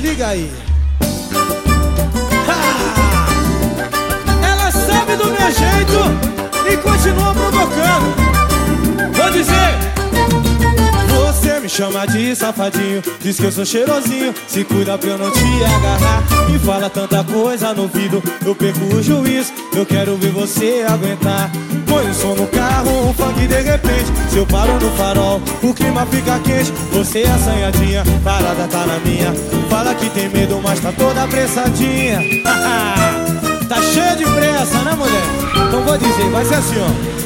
liga aí. Ela sabe do meu jeito e continua provocando. Vou dizer. Você me chama de safadinho, diz que eu sou cheirosinho. Se cuida pra eu não te agarrar. Me fala tanta coisa no ouvido, eu perco o juízo. Eu quero ver você aguentar. Põe o som no carro, um funk de repente. Se eu paro no farol, o clima fica quente. Você é assanhadinha, parada tá na minha. Fala que tem medo, mas tá toda apressadinha. tá cheia de pressa, né, mulher? Então vou dizer, vai ser assim, ó.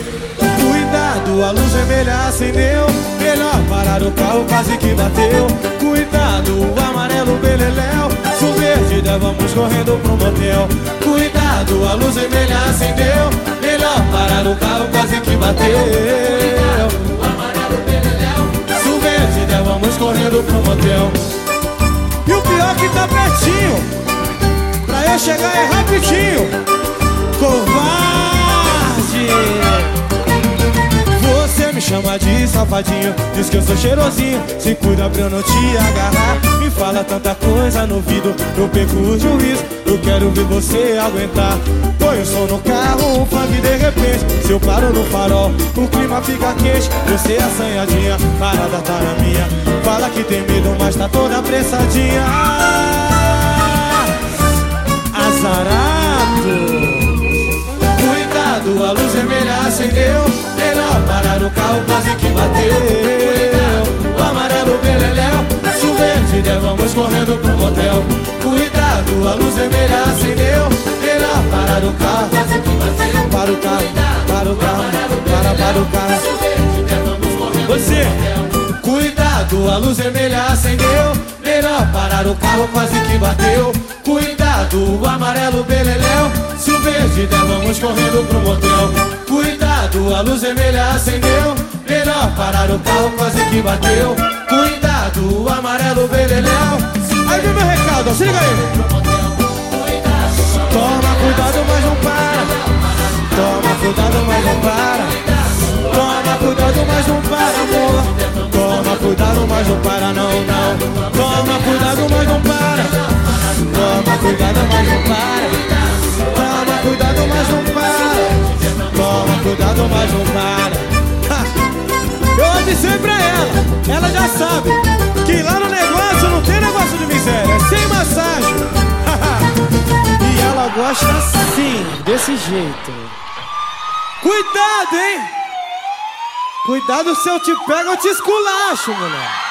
Cuidado, a luz vermelha acendeu Melhor parar o carro, quase que bateu Cuidado, o amarelo beleléu Se o verde der, vamos correndo pro motel Cuidado, a luz vermelha acendeu Melhor parar o carro, quase que bateu pro motel E o pior que tá pertinho Pra eu chegar é rapidinho. Covarde! Chama de safadinho Diz que eu sou cheirosinho. Se cuida pra eu não te agarrar. Me fala tanta coisa no ouvido Eu perco o juízo. Eu quero ver você aguentar. Põe o som no carro, um funk de repente. Se eu paro no farol, o clima fica quente. Você é assanhadinha, parada tá na minha que tem medo, mas tá toda apressadinha. Azarado. Cuidado, a luz vermelha acendeu. Parar o carro quase que bateu. O amarelo beleléu. Se o verde der vamos correndo pro motel. Cuidado, a luz vermelha acendeu. Melhor parar o carro quase que bateu. Para o carro, para o carro, para, para o carro a luz vermelha acendeu Melhor parar o carro quase que bateu. Cuidado, o amarelo beleléu Se o verde der vamos correndo pro motel. Cuidado, a luz vermelha acendeu Melhor parar o carro, quase que bateu. Cuidado, o amarelo beleléu Aí vem meu recado, se liga aí. Toma cuidado, mas não cuidado, mas não para, não, não. Toma cuidado, mas não para. Toma cuidado, mas não para. Toma cuidado, mas não para. Toma cuidado, mas não para. Eu avisei pra ela, ela já sabe Que lá no negócio não tem negócio de miséria É sem massagem. E ela gosta assim, desse jeito. Cuidado, hein Cuidado se eu te pego, eu te esculacho, mulher